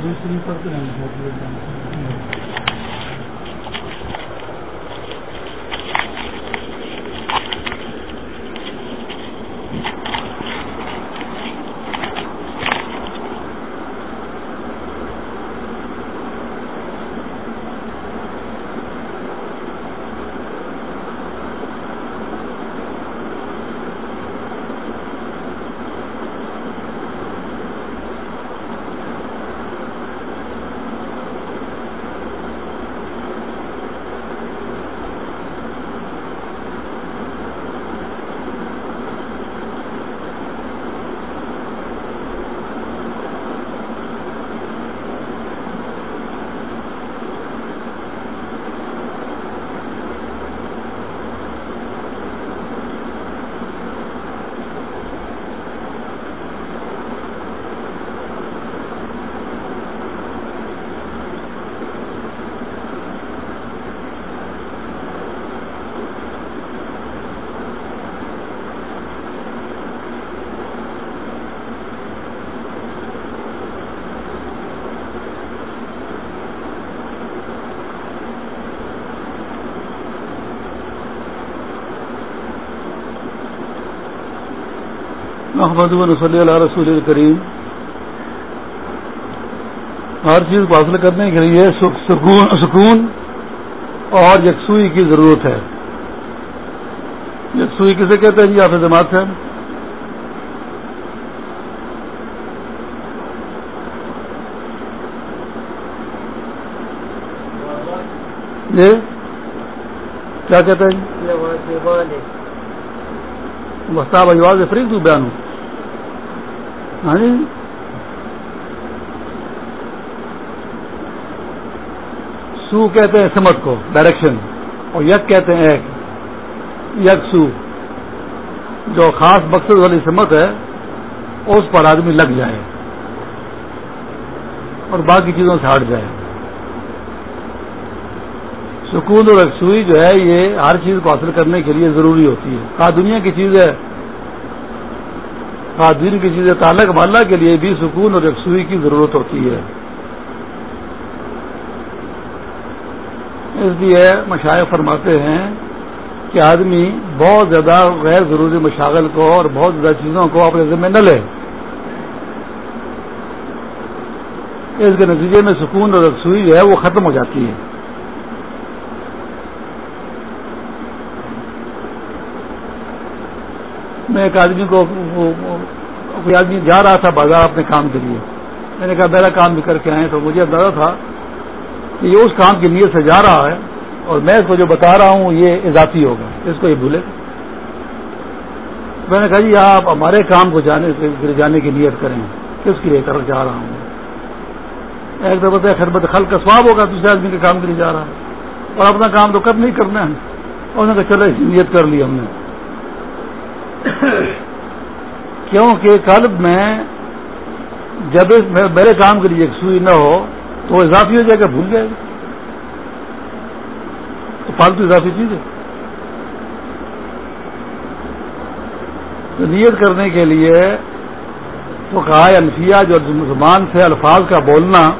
درود شریف پڑھتے رہنا چاہیے محمد صلی اللہ رسول کریم ہر چیز کو حاصل کرنے کے لیے سکون اور یکسوئی کی ضرورت ہے۔ یکسوئی کسے کہتے ہیں؟ جی آپ جماعت ہے جی کیا کہتے ہیں؟ مستاب اجواز فریق تو بیان ہوں ہاں جی؟ سو کہتے ہیں سمت کو ڈائریکشن اور یک کہتے ہیں ایک، یک سو. جو خاص مقصد والی سمت ہے، اس پر آدمی لگ جائے اور باقی چیزوں سے ہٹ جائے۔ سکون اور یکسوئی جو ہے، یہ ہر چیز کو حاصل کرنے کے لیے ضروری ہوتی ہے۔ کہا دنیا کی چیز ہے دین کی چیزیں تعلق ماللہ کے لیے بھی سکون اور یکسوئی کی ضرورت ہوتی ہے۔ اس لیے مشاعر فرماتے ہیں کہ آدمی بہت زیادہ غیر ضروری مشاغل کو اور بہت زیادہ چیزوں کو اپنے ذمہ نہ لے۔ اس کے نتیجے میں سکون اور یکسوئی جو ہے وہ ختم ہو جاتی ہے۔ میں ایک آدمی کو کوئی آدمی جا رہا تھا بازار اپنے کام کے لیے۔ میں نے کہا میرا کام بھی کر کے آئے تو مجھے اندازہ تھا کہ یہ اس کام کی نیت سے جا رہا ہے اور میں اس کو جو بتا رہا ہوں یہ اضافی ہوگا۔ اس کو یہ بھولے۔ میں نے کہا جی آپ ہمارے کام کو جانے جانے کی نیت کریں۔ کس کے لیے کر جا رہا ہوں ایک دفعہ خربت خل کا سواب ہوگا، دوسرے آدمی کے کام کے لیے جا رہا ہے۔ اور اپنا کام تو کب نہیں کرنا ہے؟ اور انہوں نے کہا، چلو نیت کر لی ہم نے۔ کیونکہ قلب میں جب میرے کام کے لیے سوئی نہ ہو تو وہ اضافی ہو جائے گا، بھول جائے گا۔ تو فالتو اضافی چیز ہے۔ تو نیت کرنے کے لیے تو کہا الفیہ جو مسلمان سے الفاظ کا بولنا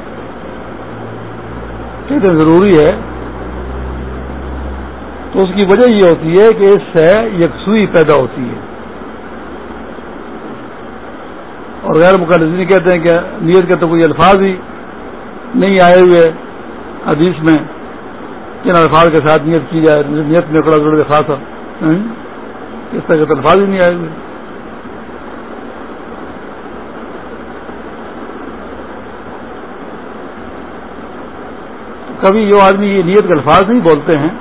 کتنے ضروری ہے، تو اس کی وجہ یہ ہوتی ہے کہ اس سے یکسوئی پیدا ہوتی ہے۔ اور غیر مقدس کہتے ہیں کہ نیت کے تو کوئی الفاظ ہی نہیں آئے ہوئے حدیث میں کن الفاظ کے ساتھ نیت کی جائے، نیت میں کڑا ضرور خاص اس طرح کے تو الفاظ ہی نہیں آئے ہوئے۔ کبھی جو آدمی یہ نیت کے الفاظ نہیں بولتے ہیں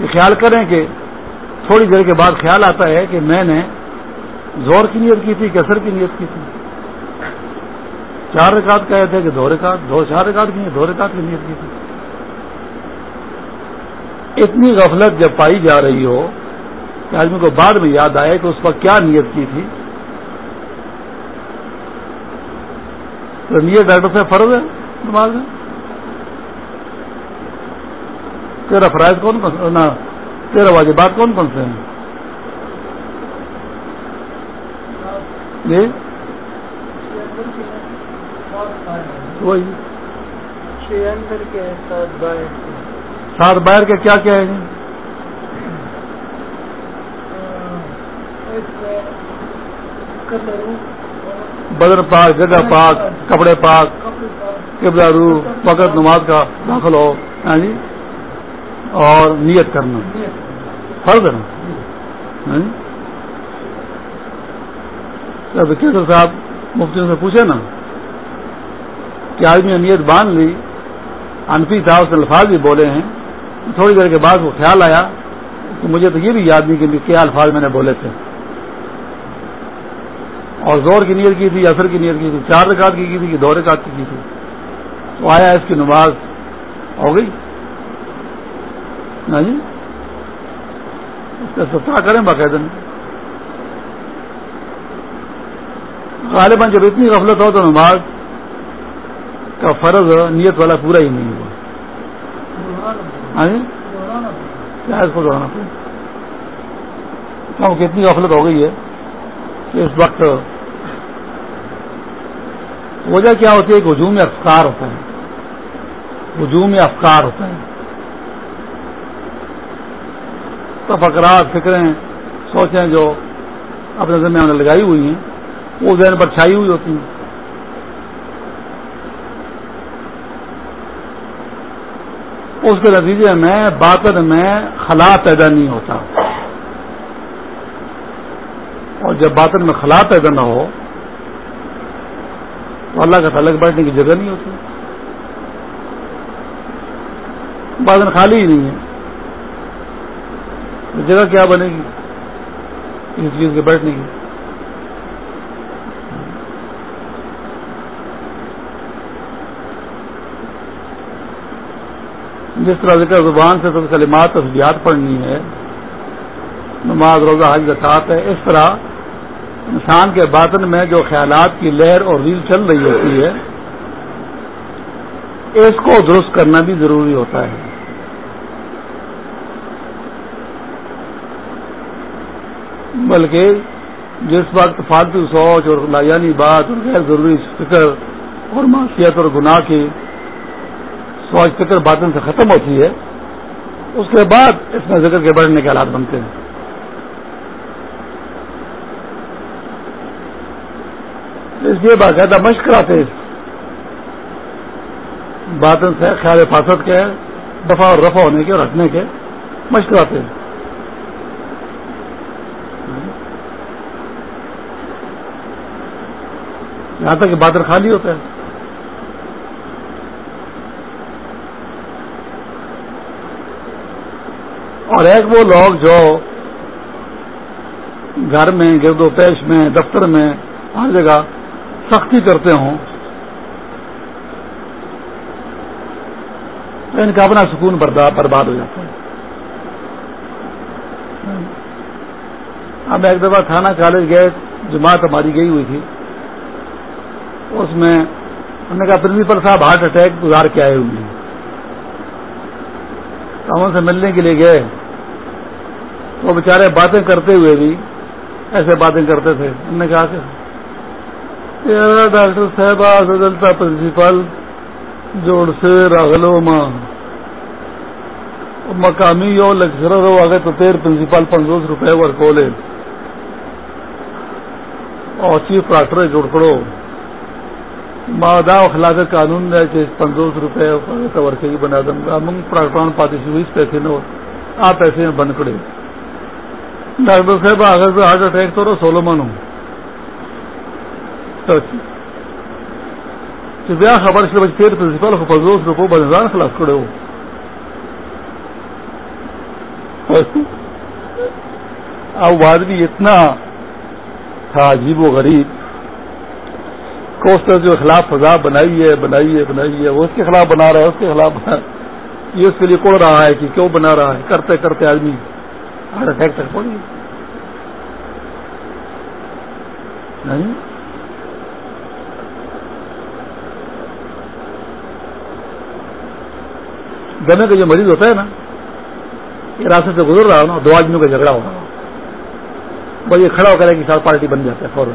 یہ خیال کریں کہ تھوڑی دیر کے بعد خیال آتا ہے کہ میں نے زور کی نیت کی تھی کیسر کی نیت کی تھی۔ چار رکعت کہے تھے کہ دو رکعت، دو چار رکعت کی دو رکعت کی نیت کی تھی۔ اتنی غفلت جب پائی جا رہی ہو کہ آدمی کو بعد میں یاد آئے کہ اس پر کیا نیت کی تھی۔ تو نیت ڈاکٹر سے فرض ہے نماز میں؟ تیرا فرائض کون کون تیرا واجبات کون کون سے ہیں؟ جی وہی۔ سات باہر کے کیا کیا ہے جی بدر پاک جگہ پاک، کپڑے پاک، قبلہ رو وقت نماز کا داخل ہو جی اور نیت کرنا۔ فرض ہے نا؟ یعنی کیسر صاحب مفتی سے پوچھے نا کہ آدمی نے نیت باندھ لی، انفی تھا اس نے الفاظ بھی بولے ہیں، تھوڑی دیر کے بعد وہ خیال آیا کہ مجھے تو یہ بھی یاد نہیں کہ کیا الفاظ میں نے بولے تھے۔ اور زور کی نیت کی تھی، اثر کی نیت کی تھی، چار رکعت کی کی تھی کہ دو رکعت کی کی تھی۔ تو آیا اس کی نماز، ہو گئی؟ ہاں جی؟ اس کا سترہ کریں باقاعدہ۔ غالباً جب اتنی غفلت ہو تو نماز کا فرض نیت والا پورا ہی نہیں ہوا۔ ہاں جی؟ اس کو دوڑانا پڑے۔ کیونکہ اتنی غفلت ہو گئی ہے کہ اس وقت وجہ کیا ہوتی ہے کہ ہجوم میں افکار ہوتا ہے ہجوم میں افکار ہوتا ہے تفکرات، فکریں، سوچیں جو اپنے ذمہ میں لگائی ہوئی ہیں۔ وہ ذہن پر چھائی ہوئی ہوتی ہیں۔ اس کے نتیجے میں باطن میں خلا پیدا نہیں ہوتا۔ اور جب باطن میں خلا پیدا نہ ہو، تو اللہ کا تعلق بیٹھنے کی جگہ نہیں ہوتی۔ باطن خالی ہی نہیں ہے۔ تو جگہ کیا بنے گی؟ اس چیز کے بیٹھنے کی۔ جس طرح ذکر زبان سے تو کلمات تصویات پڑھنی ہے، نماز، روزہ، حج زکات ہے، اس طرح انسان کے باطن میں جو خیالات کی لہر اور ریل چل رہی ہوتی ہے، اس کو درست کرنا بھی ضروری ہوتا ہے۔ بلکہ جس وقت فالتو سوچ اور لایانی بات اور غیر ضروری فکر اور معاشیت اور گناہ کی سوچ فکر باطن سے ختم ہوتی ہے، اس کے بعد اس میں ذکر کے بڑھنے کے حالات بنتے ہیں۔ اس لیے باقاعدہ مشق کراتے باطن سے خیال حفاظت کے، دفاع اور رفع ہونے کے اور ہٹنے کے مشق کراتے ہیں۔ یہاں تک کہ بادر خالی ہوتا ہے۔ اور ایک وہ لوگ جو گھر میں، گرد و پیش میں، دفتر میں، ہر جگہ سختی کرتے ہوں۔ تو ان کا اپنا سکون برباد ہو جاتا ہے۔ ہم ایک دفعہ تھانہ کالج گئے، جماعت ہماری گئی ہوئی تھی۔ اس میں ہم نے کہا پرنسپل صاحب ہارٹ اٹیک گزار کے آئے ہوئے ہیں۔ ہم ان سے ملنے کے لیے گئے۔ وہ بیچارے باتیں کرتے ہوئے بھی ایسے باتیں کرتے تھے۔ ہم نے کہا کہ ڈاکٹر صاحبہ سدلتا پرنسپل، جوڑ سے راغلو ماں۔ مقامی ہو لیکچرر ہو، آگے تو تیر پرنسپل پندرہ روپے ور کولے۔ اور چیف پراٹر جوڑ کرو مادا خلاف قانون ہے کہ پندرہ روپے ورکے ہی بنا دوں گا۔ منگ پراٹران پاتی سویس پیسے نہ آپ پیسے میں بند کڑے ڈاکٹر صاحب اگر سے ہارٹ اٹیک تو سولو من ہوں بیا خبر سے بچ تیر پرنسپل کو پندرہ روپے بنزان خلاف کھڑے ہو۔ اب آدمی اتنا تھا عجیب و غریب۔ کو اس جو خلاف فضا بنائی ہے بنائی ہے بنائی ہے، وہ اس کے خلاف بنا رہا ہے، اس کے خلاف بنا یہ اس کے لیے کوڑ رہا ہے کہ کیوں بنا رہا ہے؟ کرتے کرتے آدمی۔ ہارٹ اٹیک تک پڑی نہیں؟ دمے کا جو مریض ہوتا ہے نا، یہ راستے سے گزر رہا ہو نا دو آدمیوں کا جھگڑا ہو رہا ہو بس یہ کھڑا ہو کر کہ ساتھ پارٹی بن جاتا ہے، فوراً۔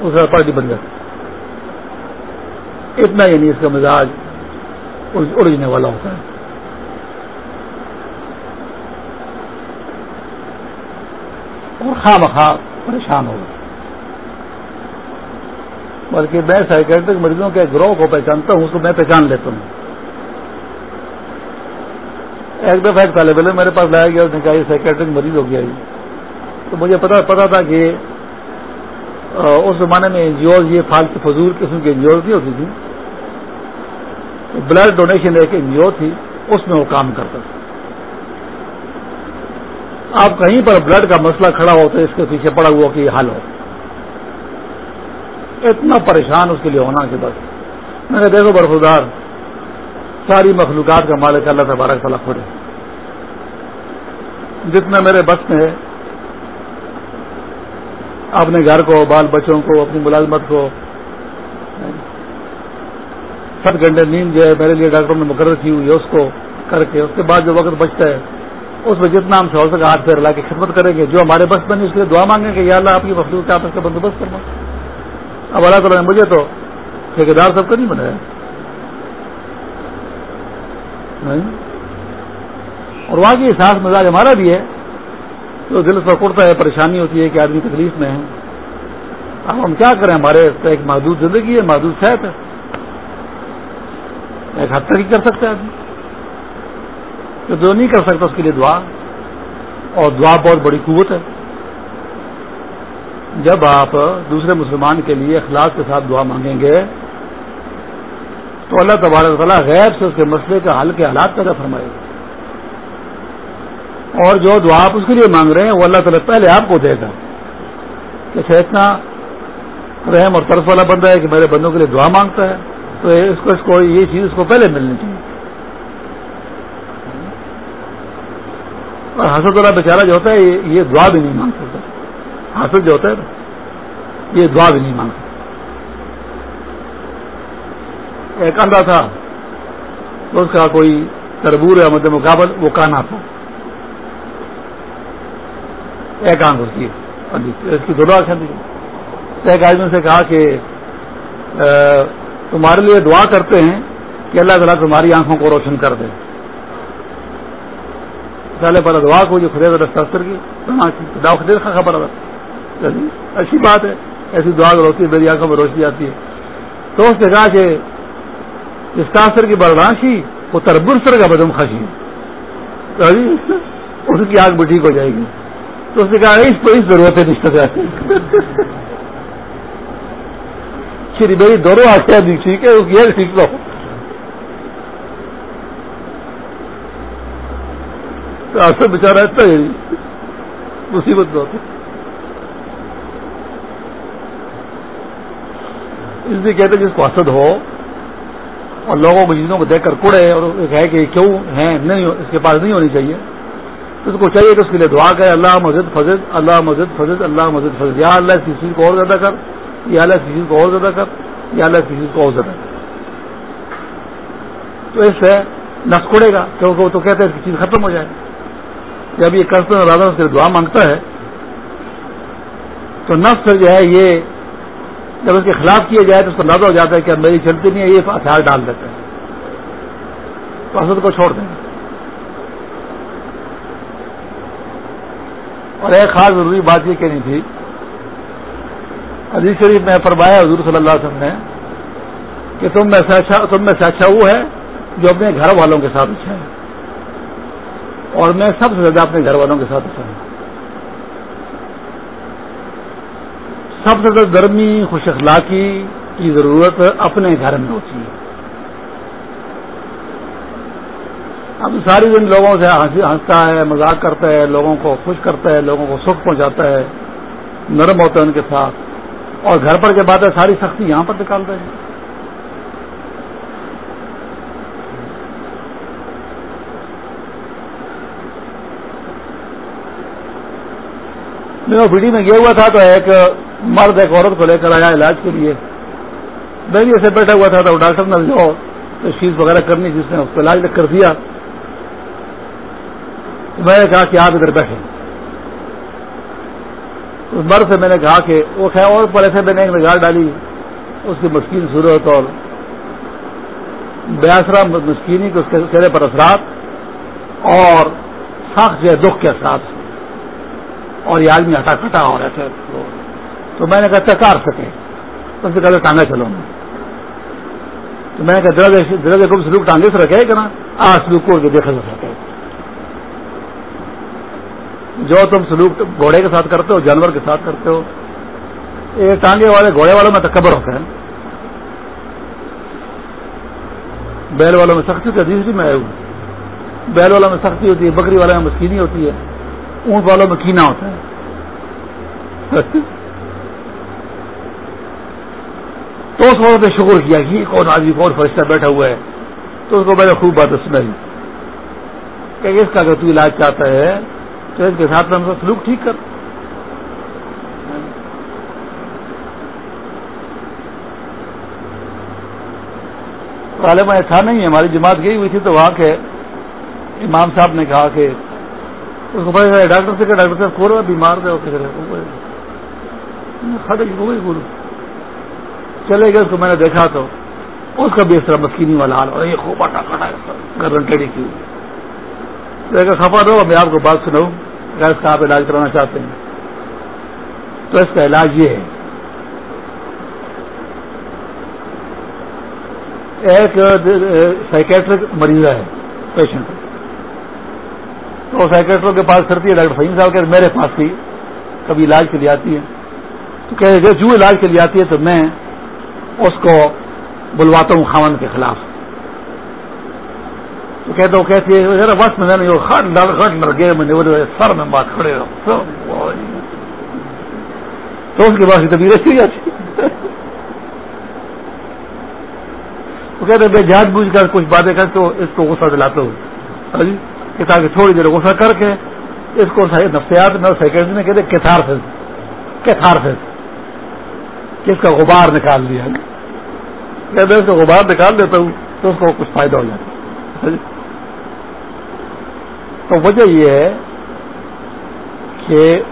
اس کا پارٹی بن جاتی اتنا ہی نہیں، اس کا مزاج اڑنے والا ہوتا ہے۔ اور خواہ مخواہ پریشان ہوگا بلکہ میں سائیکٹرک مریضوں کے گروہ کو پہچانتا ہوں، اس کو میں پہچان لیتا ہوں۔ ایک دفعہ ایک طالب علم میرے پاس لایا گیا، اس نے کہا یہ سائیکٹرک مریض ہو گیا تو مجھے پتا پتا تھا کہ اس زمانے میں این جی اوز یہ فالتو فضول قسم کی این جی اوز نہیں ہوتی تھی۔ بلڈ ڈونیشن ایک این جی او تھی، اس میں وہ کام کرتا تھا۔ آپ کہیں پر بلڈ کا مسئلہ کھڑا ہو تو اس کے پیچھے پڑا ہوا کہ حل ہو۔ اتنا پریشان اس کے لیے ہونا کہ بس۔ میں نے دیکھو برفدار ساری مخلوقات کا مالک اللہ تبارک تعالیٰ کھڑے جتنا میرے بس میں ہے اپنے گھر کو، بال بچوں کو، اپنی ملازمت کو، سات گھنٹے نیند جو ہے میرے لیے ڈاکٹر نے مقرر کی ہوئی ہے، اس کو کر کے، اس کے بعد جو وقت بچتا ہے اس میں جتنا ہم سے ہو سکے ہاتھ پیر لا کے خدمت کریں گے، جو ہمارے بس بنی اس کے لیے دعا مانگیں گے، یا اللہ آپ کی مخلوق آپ کا بندوبست کرنا اب اللہ تعالیٰ نے مجھے تو ٹھیکیدار سب کا نہیں بنایا۔ اور وہاں کی احساس مزاج ہمارا بھی ہے۔ تو دل پر پڑتا ہے، پریشانی ہوتی ہے کہ آدمی تکلیف میں ہے۔ اب ہم کیا کریں؟ ہمارے ایک محدود زندگی ہے، محدود صحت ہے۔ ایک حد تک ہی کر سکتا ہے آدمی۔ تو جو نہیں کر سکتا اس کے لیے دعا، اور دعا بہت بڑی قوت ہے۔ جب آپ دوسرے مسلمان کے لیے اخلاق کے ساتھ دعا مانگیں گے، تو اللہ تبارک تعالیٰ غیر سے اس کے مسئلے کا حل کے حالات پیدا فرمائے گا۔ اور جو دعا آپ اس کے لیے مانگ رہے ہیں، وہ اللہ تعالیٰ پہلے آپ کو دے گا۔ کہ اتنا رحم اور طرف والا بندہ ہے کہ میرے بندوں کے لیے دعا مانگتا ہے، تو اس کو اس کو یہ چیز اس کو پہلے ملنی چاہیے۔ اور حسد والا بیچارہ جو ہوتا ہے، یہ دعا بھی نہیں مانگ سکتا حاصل جو ہوتا ہے نا یہ دعا بھی نہیں مانگ سکتا ایک اندھا تھا، تو اس کا کوئی تربور ہے مد مقابل، وہ کانا تھا ایک آنکھ اس کی اس کی دونوں آنکھیں ایک آدمی سے کہا کہ تمہارے لیے دعا کرتے ہیں کہ اللہ تعالیٰ تمہاری آنکھوں کو روشن کر دے۔ پہلے پر دعا کو جو خدے دستر کی ہاں جی، کا خبر اچھی یعنی بات ہے، ایسی دعا ہوتی ہے، میری آنکھوں میں روشنی آتی ہے۔ تو اس نے کہا کہ اس تاثر کی برداشی وہ تربر سر کا بدم خشی یعنی اس کی آنکھ بھی ٹھیک ہو جائے گی۔ تو اس نے کہا، اس کو اس ضرورت ہے نشتہ شری میری دونوں آخیا ٹھیک ہے یہ ٹھیک لو آپ سے اتنا ہی مصیبت بہت اس لیے کہتے ہیں جس کو حسد ہو اور لوگوں کو چیزوں کو دیکھ کر کڑے اور کہے کہ کیوں ہیں؟ نہیں، اس کے پاس نہیں ہونی چاہیے۔ تو اس کو چاہیے کہ اس کے لیے دعا کرے، اللہ مسجد فضد اللہ مسجد فضد اللہ مسجد فضد یا اللہ اس چیز کو اور زیادہ کر، یا اللہ اس چیز کو اور زیادہ کر، یا اللہ اس چیز کو اور زیادہ کر۔ تو اس سے نس کڑے گا، کیونکہ وہ تو کہتے ہیں اس کی چیز ختم ہو جائے۔ گی جب یہ کرتے راجا سے دعا مانگتا ہے، تو نس پھر جو ہے یہ جب اس کے خلاف کیا جائے تو اس کو اندازہ ہو جاتا ہے کہ اب میری چلتی نہیں ہے، یہ ہتھیار ڈال دیتے ہیں تو حسد کو چھوڑ دیں۔ اور ایک خاص ضروری بات یہ کہنی تھی عزیز شریف میں فرمایا حضور صلی اللہ علیہ وسلم نے کہ تم میں سے اچھا تم میں سے اچھا وہ ہے جو اپنے گھر والوں کے ساتھ اچھا ہے۔ اور میں سب سے زیادہ اپنے گھر والوں کے ساتھ اچھا ہوں۔ سب سے زیادہ گرمی، خوش اخلاقی کی ضرورت اپنے گھر میں ہوتی ہے۔ اب ساری دن لوگوں سے ہنستا ہے، مذاق کرتا ہے، لوگوں کو خوش کرتا ہے، لوگوں کو سکھ پہنچاتا ہے، نرم ہوتا ہے ان کے ساتھ۔ اور گھر پر کے بعد ہے ساری سختی یہاں پر نکالتا ہے۔ میں ویڈی میں گیا ہوا تھا تو ایک مرد ایک عورت کو لے کر آیا علاج کے لیے۔ میں بھی ایسے بیٹھا ہوا تھا تو ڈاکٹر نے جو فیس وغیرہ کرنی جس نے اس کو علاج کر دیا، میں نے کہا کہ آپ ادھر بیٹھے اس مرد سے میں نے کہا کہ وہ خیر، اور پر ایسے میں نے ایک نگاہ ڈالی، اس کی مشکل صورت اور بیاسرا مسکینی کے اس کے چہرے پر اثرات اور سخت جو ہے دکھ کے اثرات۔ اور یہ آدمی ہٹا کٹا ہو رہے تھے۔ تو میں نے کہا چکار سکے تو اس سے کہتے ٹانگے چلو میں تو میں نے کہا درد درد سلوک ٹانگے سے رکھے گا نا آ سلوک کو دیکھا جا سکے۔ جو تم سلوک گھوڑے کے ساتھ کرتے ہو، جانور کے ساتھ کرتے ہو، یہ ٹانگے والے گھوڑے والوں میں تکبر ہوتا ہے بیل والوں میں سختی ہوتی ہے میں آئے ہوں۔ بیل والوں میں سختی ہوتی ہے، بکری والوں میں مسکینی ہوتی ہے۔ اونٹ والوں میں کینا ہوتا ہے۔ تو اس وقت نے شکر کیا کہ کون آدمی، کون فرشتہ بیٹھا ہوا ہے؟ تو اس کو میں نے خوب بات سنائی۔ کہ اس کا اگر تو علاج چاہتا ہے، تو اس کے ساتھ میں ہم سلوک ٹھیک کر۔ عالم ایسا نہیں ہے، ہماری جماعت گئی ہوئی تھی تو وہاں کے امام صاحب نے کہا کہ اس کو پتا ڈاکٹر سے کہ ڈاکٹر صاحب کھول بیمار تھے گرو چلے گئے اس کو میں نے دیکھا تو اس کا بھی اس طرح مسکینی والا حال، اور یہ خوب آٹا کھڑا گردن ٹیڑھی کی۔ خفا دو میں آپ کو بات سناؤں۔ اگر اس کا آپ علاج کرانا چاہتے ہیں۔ تو اس کا علاج یہ ہے۔ ایک سائکیٹرک مریض ہے پیشنٹ تو سائکیٹروں کے پاس کرتی ہے، ڈاکٹر فہیم صاحب کہ میرے پاس تھی کبھی علاج کے لیے آتی ہے۔ تو کہ جو علاج کے لیے آتی ہے تو میں اس کو بلواتا ہوں خامن کے خلاف۔ تو کہتے وہ کہتی ہے بس میں نے خٹ لڑ گئے میں نے سر میں بات کھڑے رہو تو اس کے بعد طبیعت اچھی جاتی وہ کہتے میں جانچ بوجھ کر کچھ باتیں کر تو اس کو غصہ دلاتا ہوں ہاں جی؟ کہ تاکہ تھوڑی دیر غصہ کر کے اس کو نفسیات میں سیکنڈ میں کہتے کیتھار فیس کہ اس کا غبار نکال دیا۔ کہتے اس کا غبار نکال دیتا ہوں تو اس کو کچھ فائدہ ہو جاتا ہے۔ تو وجہ یہ ہے کہ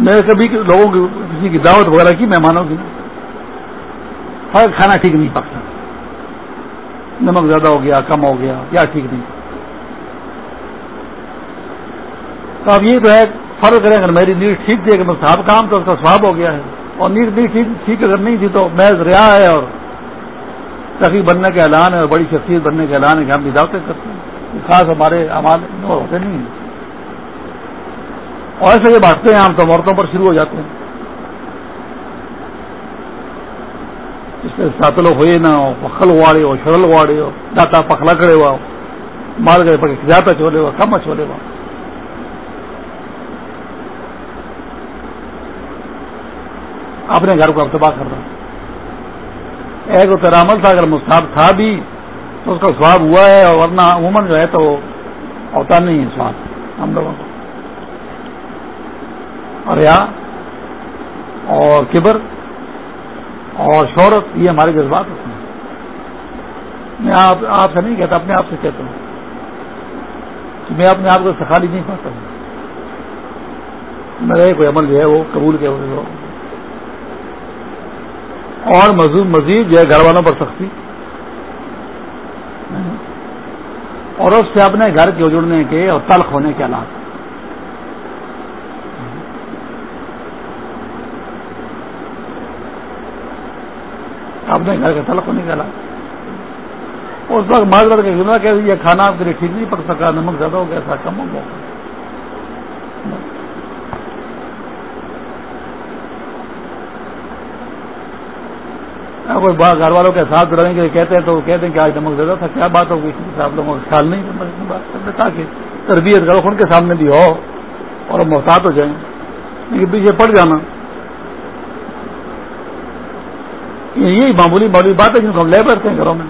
میں کبھی لوگوں کی کسی کی دعوت وغیرہ کی، مہمانوں کی ہر کھانا ٹھیک نہیں پکتا۔ نمک زیادہ ہو گیا، کم ہو گیا کیا ٹھیک نہیں۔ تو اب یہ تو ہے، فرق کریں، اگر میری نیٹ ٹھیک تھی، اگر میں صاحب کام تو اس کا سواب ہو گیا ہے۔ اور نیٹ نہیں ٹھیک ٹھیک اگر نہیں تھی تو محض ریا ہے اور تقریب بننے کے اعلان ہے اور بڑی شخصیت بننے کے اعلان ہے کہ ہم بھی دعوتیں کرتے ہیں۔ خاص ہمارے امان ہوتے نہیں ہیں۔ اور ایسے یہ بانٹتے ہیں، عام تو عورتوں پر شروع ہو جاتے ہیں اس میں ساتلو ہوئے نہ ہو، پخل واڑے ہو، شرل واڑے ہو، داتا پخلا کھڑے ہوا ہو مال گئے پکے زیادہ ہوا کم چولے ہوا۔ اپنے گھر کو اب تباہ کر رہا ایک تو تیرا عمل تھا، اگر مستحب تھا بھی، تو اس کا سواب ہوا ہے اور ورنہ عموماً جو ہے تو ہوتا نہیں ہے سواب، ہم لوگوں کو۔ اور یا، اور کبر اور شہرت، یہ ہمارے جذبات ہوتے ہیں۔ میں آپ آپ سے نہیں کہتا، اپنے آپ سے کہتا ہوں۔ کہ میں اپنے آپ کو سکھالی نہیں پاتا ہوں۔ میرا کوئی عمل جو ہے وہ قبول کے اور مزید جو ہے گھر والوں پر سختی۔ اور اس سے اپنے گھر کے اجڑنے کے اور تلخ ہونے کے حالات۔ اپنے گھر کے تلخ ہونے کے حالات اس وقت معذرت کے گنا کہ یہ کھانا آپ کے لیے ٹھیک نہیں پک سکا، نمک زیادہ ہو گیا تھا کم ہو گیا۔ کوئی گھر والوں کے ساتھ رہنے کے لیے کہتے ہیں تو وہ کہتے ہیں کہ آج نمک زیادہ تھا، کیا بات ہوگی آپ لوگوں کا خیال نہیں بات کرتے تاکہ تربیت کرو ان کے سامنے بھی ہو اور محتاط ہو جائیں۔ لیکن پیچھے پڑ جانا۔ یہی معمولی معمولی بات ہے جن کو ہم لے بیٹھتے ہیں گھروں میں۔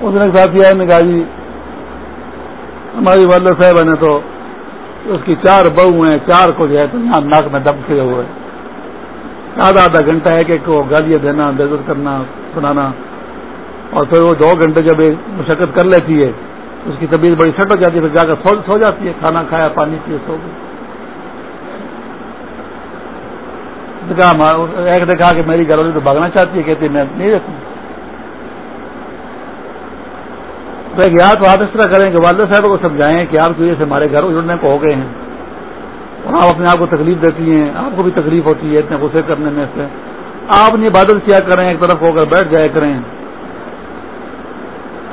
اس نے ساتھی آئے نے کہا جی ہماری والد صاحب نے تو اس کی چار بہو ہیں، چار کو جو ہے تو یہاں ناک میں دب کھڑے ہوئے۔ آدھا آدھا گھنٹہ ہے کہ گالیاں دینا بےزت کرنا، سنانا۔ اور پھر وہ دو گھنٹے جب مشقت کر لیتی ہے اس کی طبیعت بڑی سٹ ہو جاتی ہے، پھر جا کر سو جاتی ہے، کھانا کھایا، پانی پیے سو گئی ایک نے کہا کہ میری گھر والی تو بھاگنا چاہتی ہے کہتی میں نہیں رہتی۔ تو ایک یاد تو آپ اس طرح کریں کہ والد صاحب کو سمجھائیں کہ آپ کی وجہ سے ہمارے گھر اجڑنے کو ہو گئے ہیں۔ اور آپ اپنے آپ کو تکلیف دیتی ہیں، آپ کو بھی تکلیف ہوتی ہے اتنے غصے کرنے میں سے۔ آپ اپنی عبادت کیا کریں، ایک طرف ہو کر بیٹھ جایا کریں۔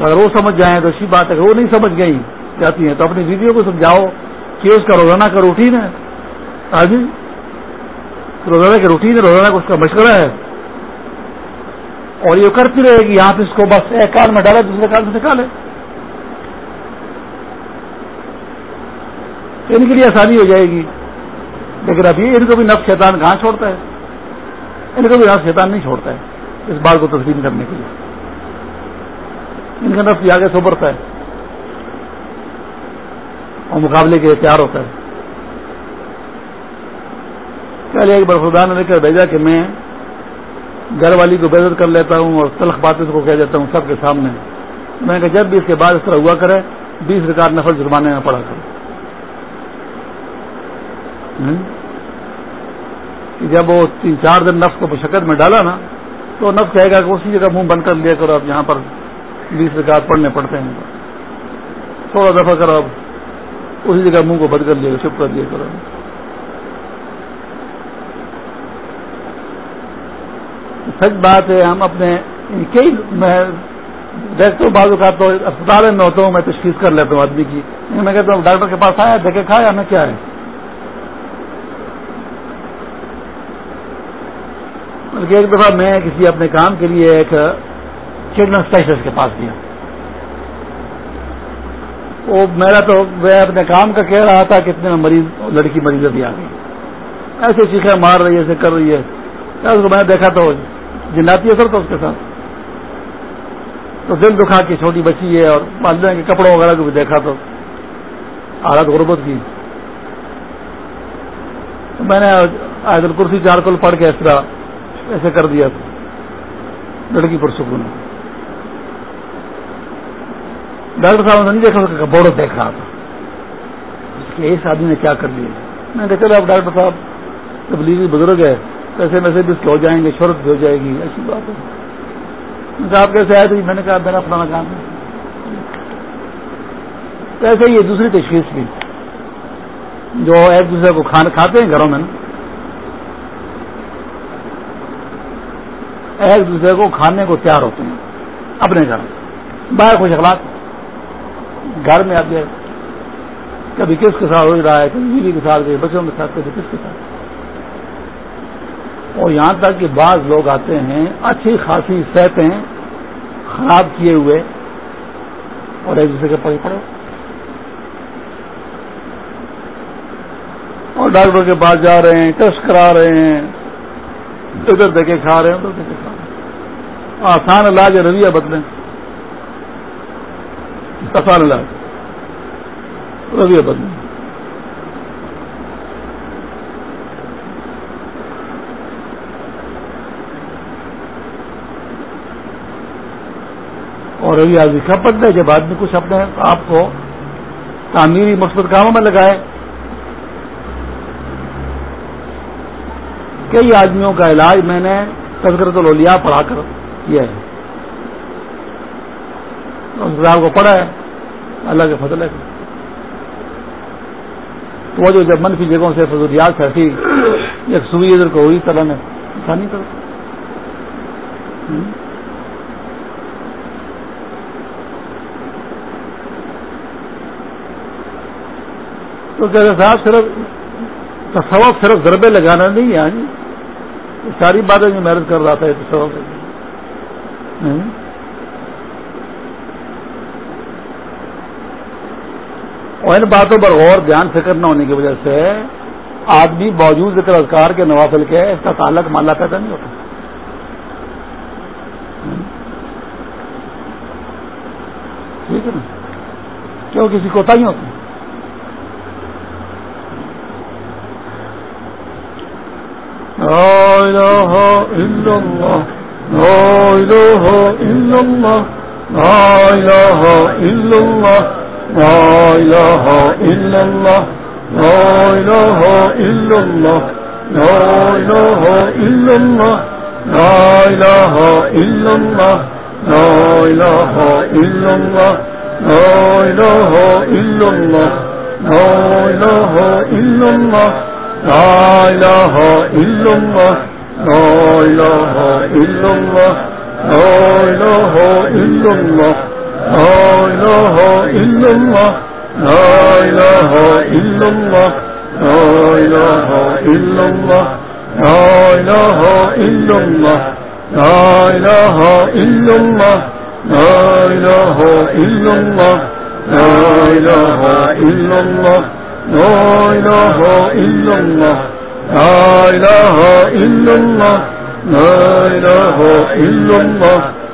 اگر وہ سمجھ جائیں تو اچھی بات ہے وہ نہیں سمجھ گئی جاتی ہیں، تو اپنی بیویوں کو سمجھاؤ کہ اس کا روزانہ کا روٹین ہے۔ ہاں جی؟ روزانہ کی روٹین ہے، روزانہ کا اس کا مشورہ ہے۔ اور یہ کرتی رہے گی، آپ اس کو بس ایک کار میں ڈالے دوسرے کار میں نکالے ان کے لیے آسانی ہو جائے گی۔ لیکن ابھی ان کو بھی نف شیطان کہاں چھوڑتا ہے؟ ان کو بھی نف شیطان نہیں چھوڑتا ہے، اس بات کو تسلیم کرنے کے لیے۔ ان کا نفس آگے سبرتا ہے۔ اور مقابلے کے لیے تیار ہوتا ہے۔ پہلے ایک بار خدا نے لے کر بھیجا کہ میں گھر والی کو بےزت کر لیتا ہوں اور تلخ باتیں کو کہہ دیتا ہوں سب کے سامنے۔ میں نے کہا، جب بھی اس کے بعد اس طرح ہوا کرے، بیس ریکارڈ نفل جرمانے میں پڑا کروں جب وہ تین چار دن نفس کو مشقت میں ڈالا نا، تو نفس کہے گا کہ اسی جگہ منہ بند کر لیا کرو اب یہاں پر بیس ریکارڈ پڑھنے پڑتے ہیں۔ تھوڑا دفعہ کرو اب اسی جگہ منہ کو بند کر لیا چپ کر دیا کرو۔ سچ بات ہے، ہم اپنے یعنی کئی میں دیکھتا ہوں، بعض اوقات تو اسپتال میں ہوتا ہوں، میں تشخیص کر لیتا ہوں آدمی کی۔ یعنی میں کہتا ہوں، ڈاکٹر کے پاس آیا، دیکھے کھایا، ہمیں کیا ہے؟ بلکہ ایک دفعہ میں کسی اپنے کام کے لیے ایک چلڈرن اسپیشلسٹ کے پاس گیا۔ وہ میرا تو میں اپنے کام کا کہہ رہا تھا کہ اتنے مریض، لڑکی مریض بھی آ گئی۔ ایسے چیخیں مار رہی ہے، ایسے کر رہی ہے۔ اس کو میں نے دیکھا تو جناتی اثر تھا اس کے ساتھ۔ تو دل دکھا کی چھوٹی بچی ہے اور والدین کے کپڑوں وغیرہ کو بھی دیکھا تو حالت غربت کی۔ تو میں نے آج کرسی چار کل پڑھ کے اس طرح ایسے کر دیا۔ لڑکی پر سکون ڈاکٹر صاحب نے نہیں دیکھا، اس کا بورڈ دیکھ رہا تھا۔ کہ اس آدمی نے کیا کر لیا میں نے دیکھا اب ڈاکٹر صاحب تبلیغی بزرگ ہے، پیسے میسے بھی اس کے ہو جائیں گے، شہرت بھی ہو جائے گی، ایسی بات ہے۔ آپ کیسے آئے تھے؟ میں نے کہا میرا اپنا کام ہے۔ ایسے ہی دوسری تشخیص بھی جو ایک دوسرے کو کھانا کھاتے ہیں گھروں میں ایک دوسرے کو کھانے کو تیار ہوتے ہیں، اپنے گھر۔ باہر خوش اخلاق۔ گھر میں آپ کبھی کس کے ساتھ ہو رہا ہے، کبھی بیوی کے ساتھ، کبھی بچوں کے ساتھ، کبھی کس کے ساتھ۔ اور یہاں تک کہ بعض لوگ آتے ہیں، اچھی خاصی صحتیں خراب کیے ہوئے۔ اور ایک دوسرے کے پڑے پڑے اور ڈاکٹر کے پاس جا رہے ہیں، ٹیسٹ کرا رہے ہیں۔ ادھر دیکھے کھا رہے ہیں، ادھر دیکھے کھا رہے ہیں۔ آسان علاج رویہ بدلیں۔ آسان علاج رویہ بدلیں اور ابھی آدمی کب بنتا ہے جب آدمی کچھ اپنے آپ کو تعمیری مثبت کاموں میں لگائے، کئی آدمیوں کا علاج میں نے تذکرت الولیا پڑھا کر کیا ہے۔ کو پڑھا ہے۔ اللہ کے فضل ہے۔ تو وہ جو جب منفی جگہوں سے فضولیات ایسی ایک سوئی ادھر کو ہوئی طرح نے آسانی کر تو کہتے صاحب، صرف تصوف صرف ضربے لگانا نہیں ہے ہاں جی۔ ساری باتیں جو محنت کر رہا تھا، تصوف۔ اور ان باتوں پر غور، دھیان، فکر نہ ہونے کی وجہ سے آدمی باوجود ذکر اذکار کے نوافل کے اس کا تعلق مالا پیدا نہیں ہوتا۔ ٹھیک ہے نا؟ کیوں؟ کسی کو نہیں ہوتا۔ إله إلا لا إله إلا الله لا إله إلا الله لا إله إلا الله لا إله إلا الله لا إله إلا الله لا إله إلا الله لا إله إلا الله لا إله إلا الله لا إله إلا الله لا إله إلا الله لا إله إلا الله لا إله إلا الله لا إله إلا الله لا إله إلا الله لا إله إلا الله لا إله إلا الله لا إله إلا الله لا إله إلا الله لا إله إلا الله لا إله إلا الله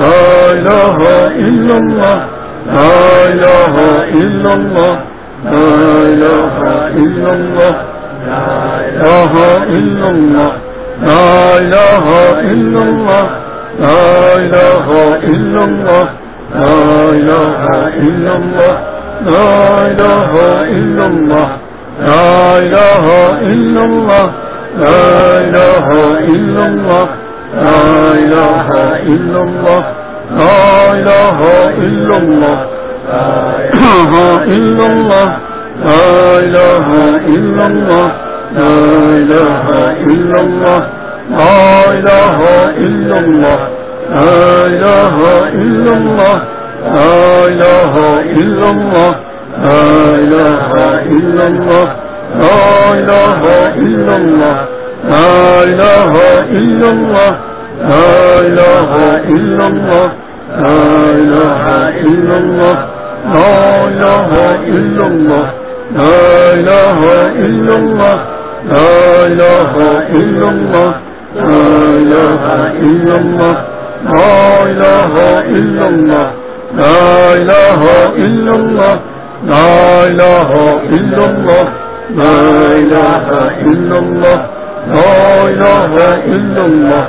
لا إله إلا الله لا إله إلا الله لا إله إلا الله لا إله إلا الله لا إله إلا الله لا إله إلا الله لا إله إلا الله لا إله إلا الله لا إله إلا الله لا إله إلا الله لا إله إلا الله لا إله إلا الله لا إله إلا الله لا إله إلا الله لا إله إلا الله لا إله إلا الله لا إله إلا الله لا إله إلا الله لا إله إلا الله لا إله إلا الله لا إله إلا الله لا إله إلا الله لا إله إلا الله لا إله إلا الله لا إله إلا الله لا إله إلا الله لا إله إلا الله لا إله إلا الله لا إله إلا الله لا إله إلا الله لا إله إلا الله لا إله إلا الله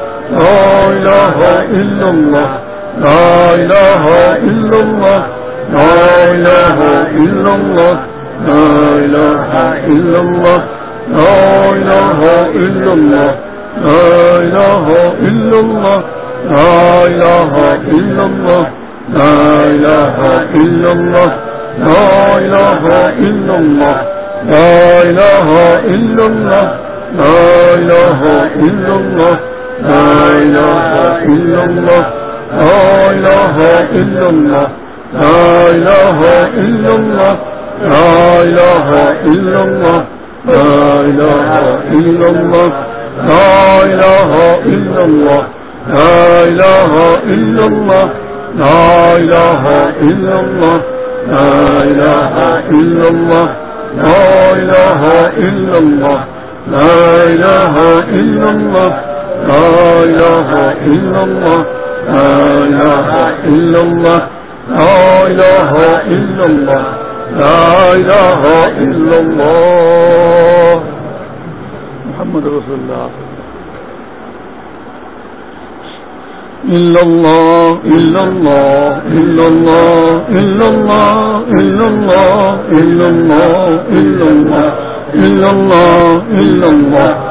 لا إله إلا الله لا إله إلا الله لا إله إلا الله لا إله إلا الله لا إله إلا الله لا إله إلا الله لا إله إلا الله لا إله إلا الله لا إله إلا الله لا إله إلا الله لا إله إلا الله لا إله إلا الله لا إله إلا الله لا إله إلا الله لا إله إلا الله لا إله إلا الله لا إله إلا الله لا إله إلا الله لا إله إلا الله لا إله إلا الله لا إله إلا الله لا إله إلا الله لا إله إلا الله. لا إله إلا الله. لا إله إلا الله. لا إله إلا الله. محمد رسول الله. إلا الله إلا الله إلا الله إلا الله إلا الله إلا الله إلا الله إلا الله إلا الله.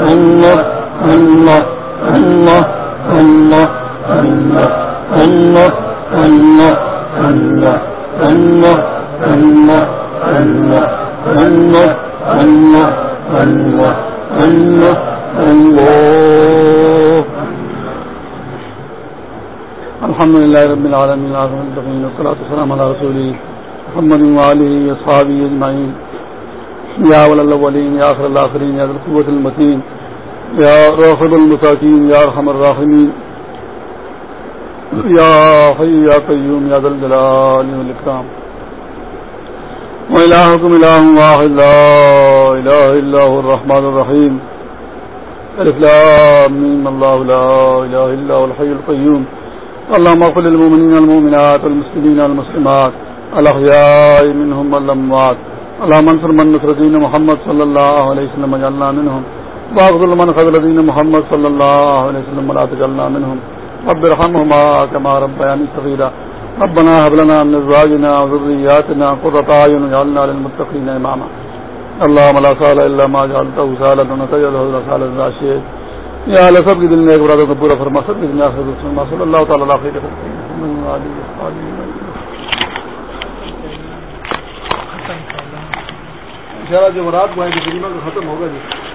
الله الله الله الله الله الله الله الله الله الله الله الله الله الله الله الله الحمد لله رب العالمين والسلام على رسوله محمد یا ولیم یا خر الآخرین یا القوت المتین، یا رافد المساکین، یا رحم الراحمین، یا حی، یا قیوم، یا ذل جلال والاکرام وإلهكم إله واحد، لا إله إلا هو الرحمن الرحيم ألف لا من الله لا إله إلا هو الحي القيوم اللهم اغفر للمؤمنين والمؤمنات والمسلمين والمسلمات الأحياء منهم والأموات اللهم انصر من نصر دين محمد صلى الله عليه وسلم وجعلنا منهم. واغفر من خذل دين محمد صلى الله عليه وسلم ولا تجعلنا منهم. رب ارحمهما كما ربياني صغيرا. ربنا هب لنا من ازواجنا وذرياتنا قرة اعين واجعلنا للمتقين اماما. اللهم لا سهل الا ما جعلته سهلا ونتجعله لا سهلا الا شيء یا اللہ سب کے دل میں ایک برادر کو پورا فرما سب کے دل میں آخر فرما صلی اللہ تعالیٰ علیہ وسلم گیارہ جمعرات کو آئیں گے کا ختم ہوگا جی۔